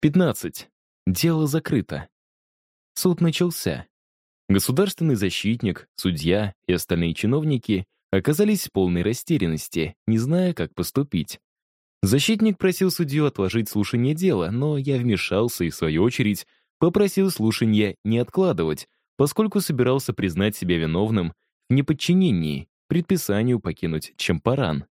15. Дело закрыто. Суд начался. Государственный защитник, судья и остальные чиновники оказались в полной растерянности, не зная, как поступить. Защитник просил судью отложить слушание дела, но я вмешался и, в свою очередь, попросил слушания не откладывать, поскольку собирался признать себя виновным в неподчинении, предписанию покинуть Чемпаран.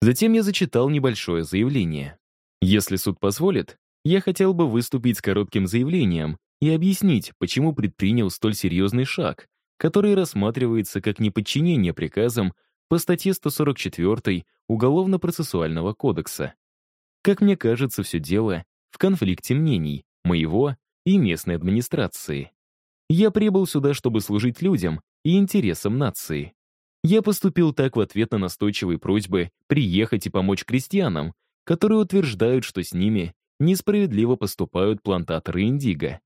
Затем я зачитал небольшое заявление. Если суд позволит, я хотел бы выступить с коротким заявлением и объяснить, почему предпринял столь серьезный шаг, который рассматривается как неподчинение приказам по статье 144 Уголовно-процессуального кодекса. Как мне кажется, все дело в конфликте мнений, моего и местной администрации. Я прибыл сюда, чтобы служить людям и интересам нации. Я поступил так в ответ на настойчивые просьбы приехать и помочь крестьянам, которые утверждают, что с ними несправедливо поступают плантаторы индиго.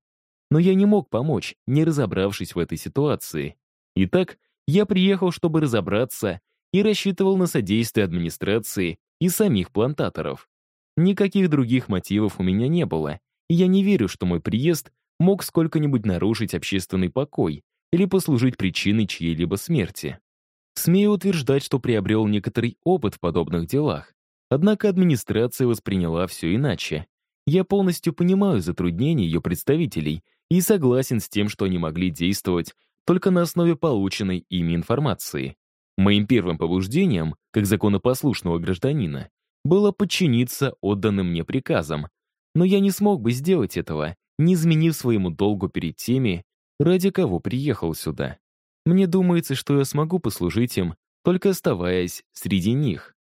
Но я не мог помочь, не разобравшись в этой ситуации. Итак, я приехал, чтобы разобраться, и рассчитывал на содействие администрации и самих плантаторов. Никаких других мотивов у меня не было, и я не верю, что мой приезд мог сколько-нибудь нарушить общественный покой или послужить причиной чьей-либо смерти. Смею утверждать, что приобрел некоторый опыт в подобных делах. Однако администрация восприняла все иначе. Я полностью понимаю затруднения ее представителей и согласен с тем, что они могли действовать только на основе полученной ими информации. Моим первым побуждением, как законопослушного гражданина, было подчиниться отданным мне приказам, но я не смог бы сделать этого, не изменив своему долгу перед теми, ради кого приехал сюда. Мне думается, что я смогу послужить им, только оставаясь среди них.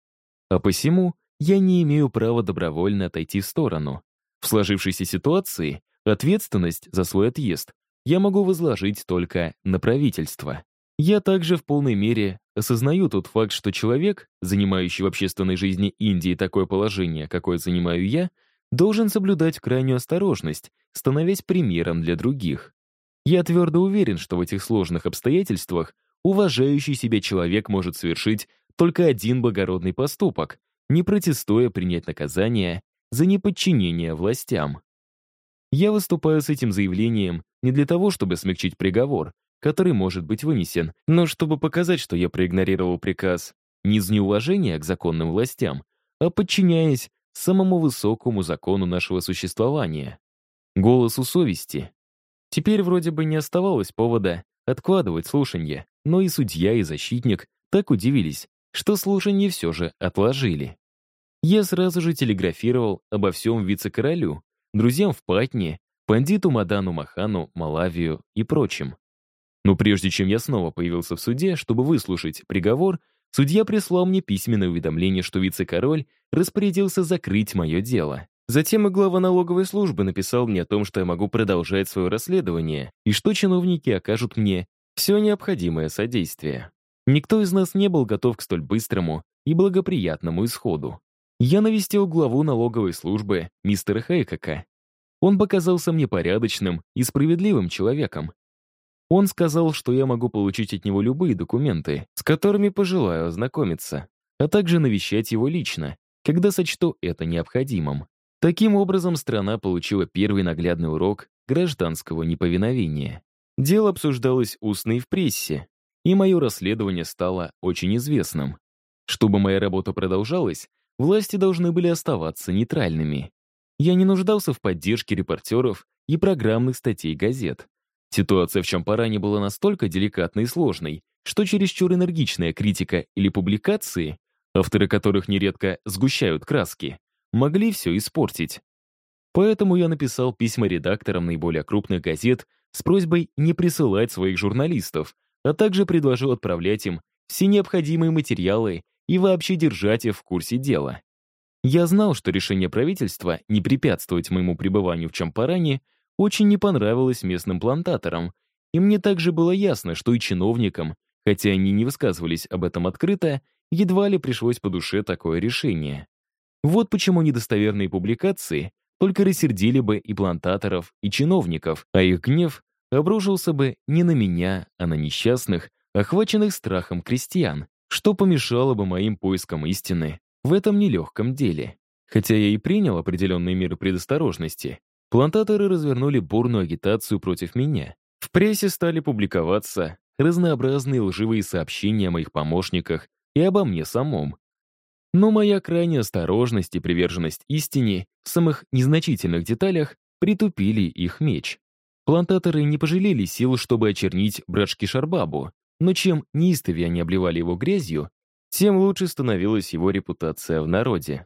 А посему я не имею права добровольно отойти в сторону. В сложившейся ситуации ответственность за свой отъезд я могу возложить только на правительство. Я также в полной мере осознаю тот факт, что человек, занимающий в общественной жизни Индии такое положение, какое занимаю я, должен соблюдать крайнюю осторожность, становясь примером для других. Я твердо уверен, что в этих сложных обстоятельствах уважающий себя человек может совершить только один благородный поступок, не протестуя принять наказание за неподчинение властям. Я выступаю с этим заявлением не для того, чтобы смягчить приговор, который может быть вынесен, но чтобы показать, что я проигнорировал приказ не из неуважения к законным властям, а подчиняясь самому высокому закону нашего существования — голосу совести. Теперь вроде бы не оставалось повода откладывать слушание, но и судья, и защитник так удивились, что слушание все же отложили. Я сразу же телеграфировал обо всем вице-королю, друзьям в Патне, пандиту Мадану Махану, Малавию и прочим. Но прежде чем я снова появился в суде, чтобы выслушать приговор, судья прислал мне письменное уведомление, что вице-король распорядился закрыть мое дело. Затем и глава налоговой службы написал мне о том, что я могу продолжать свое расследование и что чиновники окажут мне все необходимое содействие. Никто из нас не был готов к столь быстрому и благоприятному исходу. Я навестил главу налоговой службы, мистера Хейкока. Он показался мне порядочным и справедливым человеком. Он сказал, что я могу получить от него любые документы, с которыми пожелаю ознакомиться, а также навещать его лично, когда сочту это необходимым. Таким образом, страна получила первый наглядный урок гражданского неповиновения. Дело обсуждалось устно и в прессе, и мое расследование стало очень известным. Чтобы моя работа продолжалась, власти должны были оставаться нейтральными. Я не нуждался в поддержке репортеров и программных статей газет. Ситуация в Чампаране была настолько деликатной и сложной, что чересчур энергичная критика или публикации, авторы которых нередко сгущают краски, могли все испортить. Поэтому я написал письма редакторам наиболее крупных газет с просьбой не присылать своих журналистов, а также предложил отправлять им все необходимые материалы и вообще держать их в курсе дела. Я знал, что решение правительства не препятствовать моему пребыванию в Чампаране очень не понравилось местным плантаторам, и мне также было ясно, что и чиновникам, хотя они не высказывались об этом открыто, едва ли пришлось по душе такое решение. Вот почему недостоверные публикации только рассердили бы и плантаторов, и чиновников, а их гнев обрушился бы не на меня, а на несчастных, охваченных страхом крестьян, что помешало бы моим поискам истины в этом нелегком деле. Хотя я и принял определенные меры предосторожности, Плантаторы развернули бурную агитацию против меня. В прессе стали публиковаться разнообразные лживые сообщения о моих помощниках и обо мне самом. Но моя крайняя осторожность и приверженность истине в самых незначительных деталях притупили их меч. Плантаторы не пожалели сил, чтобы очернить братшки Шарбабу, но чем неистовее они обливали его грязью, тем лучше становилась его репутация в народе.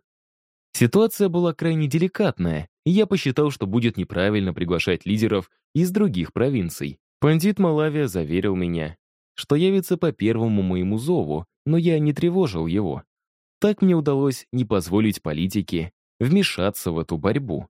Ситуация была крайне деликатная, и я посчитал, что будет неправильно приглашать лидеров из других провинций. Пандит Малавия заверил меня, что явится по первому моему зову, но я не тревожил его. Так мне удалось не позволить политике вмешаться в эту борьбу.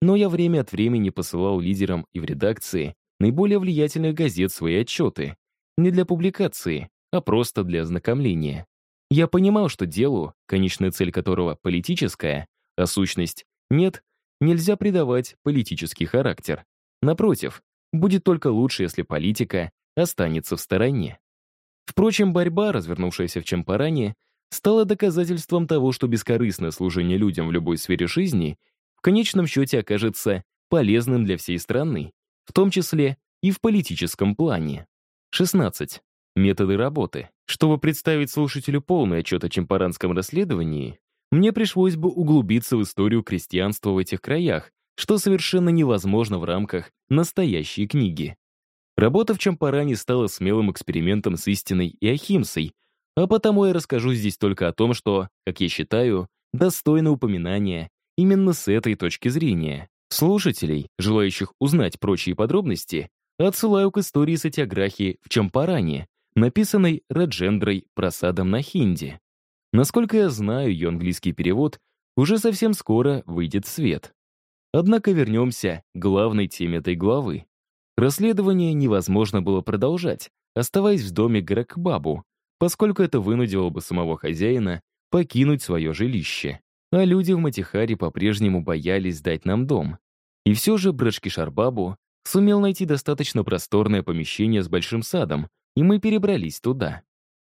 Но я время от времени посылал лидерам и в редакции наиболее влиятельных газет свои отчеты. Не для публикации, а просто для ознакомления. Я понимал, что делу, конечная цель которого политическая, а сущность нет, нельзя придавать политический характер. Напротив, будет только лучше, если политика останется в стороне. Впрочем, борьба, развернувшаяся в Чампаране, стала доказательством того, что бескорыстное служение людям в любой сфере жизни в конечном счете окажется полезным для всей страны, в том числе и в политическом плане. 16. Методы работы. Чтобы представить слушателю полный отчет о чемпаранском расследовании, мне пришлось бы углубиться в историю крестьянства в этих краях, что совершенно невозможно в рамках настоящей книги. Работа в Чампаране стала смелым экспериментом с истиной и ахимсой, а потому я расскажу здесь только о том, что, как я считаю, достойно упоминания именно с этой точки зрения. Слушателей, желающих узнать прочие подробности, отсылаю к истории сатиаграхии в Чампаране, написанной Раджендрой Прасадом на хинди. Насколько я знаю, ее английский перевод уже совсем скоро выйдет в свет. Однако вернемся к главной теме этой главы. Расследование невозможно было продолжать, оставаясь в доме Гракбабу, поскольку это вынудило бы самого хозяина покинуть свое жилище. А люди в Матихаре по-прежнему боялись сдать нам дом. И все же Брашкишарбабу сумел найти достаточно просторное помещение с большим садом, и мы перебрались туда.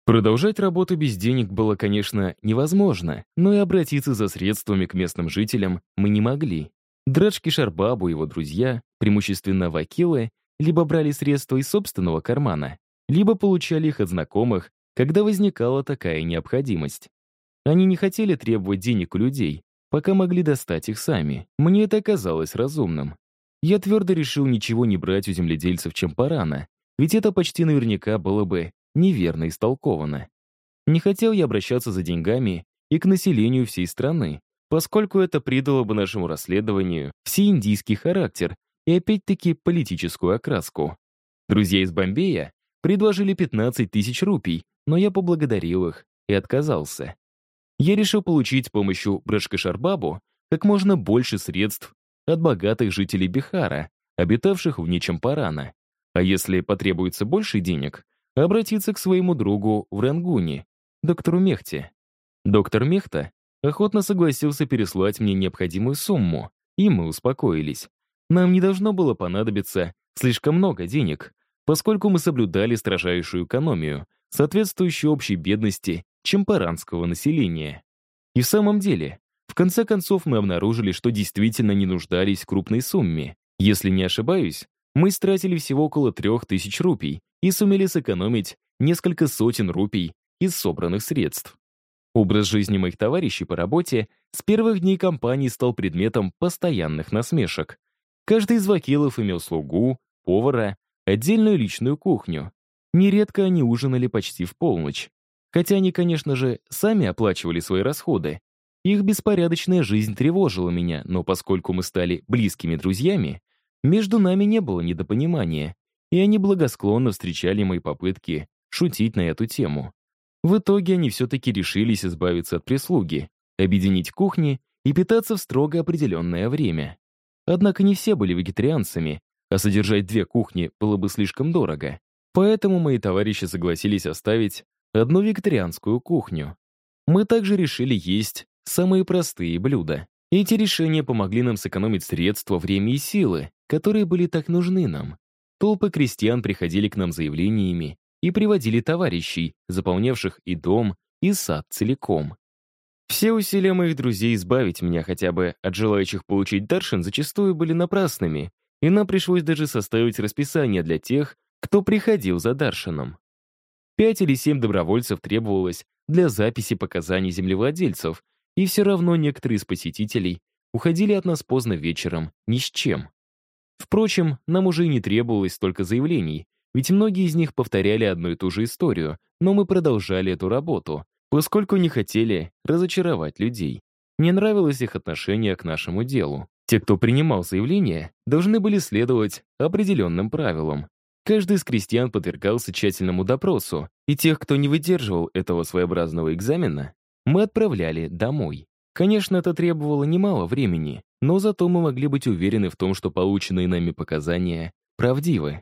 Продолжать работу без денег было, конечно, невозможно, но и обратиться за средствами к местным жителям мы не могли. Драчки Шарбабу и его друзья, преимущественно вакилы, либо брали средства из собственного кармана, либо получали их от знакомых когда возникала такая необходимость. Они не хотели требовать денег у людей, пока могли достать их сами. Мне это казалось разумным. Я твердо решил ничего не брать у земледельцев Чемпарана, ведь это почти наверняка было бы неверно истолковано. Не хотел я обращаться за деньгами и к населению всей страны, поскольку это придало бы нашему расследованию всеиндийский характер и опять-таки политическую окраску. Друзья из Бомбея предложили 15 тысяч рупий, но я поблагодарил их и отказался. Я решил получить с помощью Брашкашарбабу как можно больше средств от богатых жителей Бихара, обитавших вне Чампарана. А если потребуется больше денег, обратиться к своему другу в Рангуне, доктору Мехте. Доктор Мехта охотно согласился переслать мне необходимую сумму, и мы успокоились. Нам не должно было понадобиться слишком много денег, поскольку мы соблюдали строжайшую экономию — соответствующей общей бедности чемпаранского населения. И в самом деле, в конце концов мы обнаружили, что действительно не нуждались в крупной сумме. Если не ошибаюсь, мы стратили всего около трех тысяч рупий и сумели сэкономить несколько сотен рупий из собранных средств. Образ жизни моих товарищей по работе с первых дней компании стал предметом постоянных насмешек. Каждый из вакилов имел слугу, повара, отдельную личную кухню. Нередко они ужинали почти в полночь. Хотя они, конечно же, сами оплачивали свои расходы. Их беспорядочная жизнь тревожила меня, но поскольку мы стали близкими друзьями, между нами не было недопонимания, и они благосклонно встречали мои попытки шутить на эту тему. В итоге они все-таки решились избавиться от прислуги, объединить кухни и питаться в строго определенное время. Однако не все были вегетарианцами, а содержать две кухни было бы слишком дорого. Поэтому мои товарищи согласились оставить одну вегетарианскую кухню. Мы также решили есть самые простые блюда. Эти решения помогли нам сэкономить средства, время и силы, которые были так нужны нам. Толпы крестьян приходили к нам заявлениями и приводили товарищей, заполнявших и дом, и сад целиком. Все усилия моих друзей избавить меня хотя бы от желающих получить даршин зачастую были напрасными, и нам пришлось даже составить расписание для тех, кто приходил за даршином. Пять или семь добровольцев требовалось для записи показаний землевладельцев, и все равно некоторые из посетителей уходили от нас поздно вечером ни с чем. Впрочем, нам уже и не требовалось столько заявлений, ведь многие из них повторяли одну и ту же историю, но мы продолжали эту работу, поскольку не хотели разочаровать людей. Не нравилось их отношение к нашему делу. Те, кто принимал заявление, должны были следовать определенным правилам. Каждый из крестьян подвергался тщательному допросу, и тех, кто не выдерживал этого своеобразного экзамена, мы отправляли домой. Конечно, это требовало немало времени, но зато мы могли быть уверены в том, что полученные нами показания правдивы.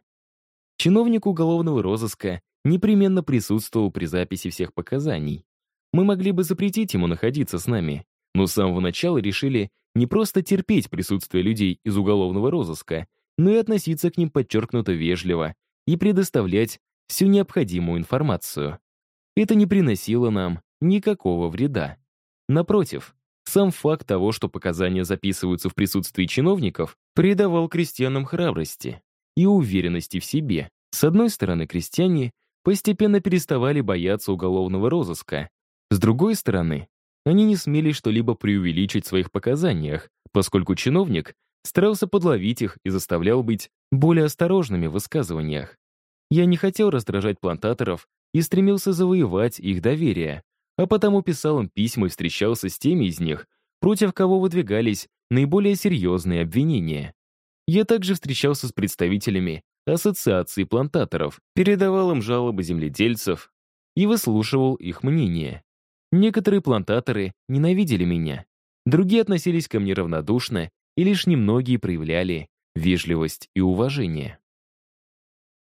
Чиновник уголовного розыска непременно присутствовал при записи всех показаний. Мы могли бы запретить ему находиться с нами, но с самого начала решили не просто терпеть присутствие людей из уголовного розыска, но и относиться к ним подчеркнуто вежливо и предоставлять всю необходимую информацию. Это не приносило нам никакого вреда. Напротив, сам факт того, что показания записываются в присутствии чиновников, придавал крестьянам храбрости и уверенности в себе. С одной стороны, крестьяне постепенно переставали бояться уголовного розыска, с другой стороны, они не смели что-либо преувеличить в своих показаниях, поскольку чиновник старался подловить их и заставлял быть более осторожными в высказываниях. Я не хотел раздражать плантаторов и стремился завоевать их доверие, а потому писал им письма и встречался с теми из них, против кого выдвигались наиболее серьезные обвинения. Я также встречался с представителями ассоциации плантаторов, передавал им жалобы земледельцев и выслушивал их мнение. Некоторые плантаторы ненавидели меня, другие относились ко мне равнодушно, и лишь немногие проявляли вежливость и уважение.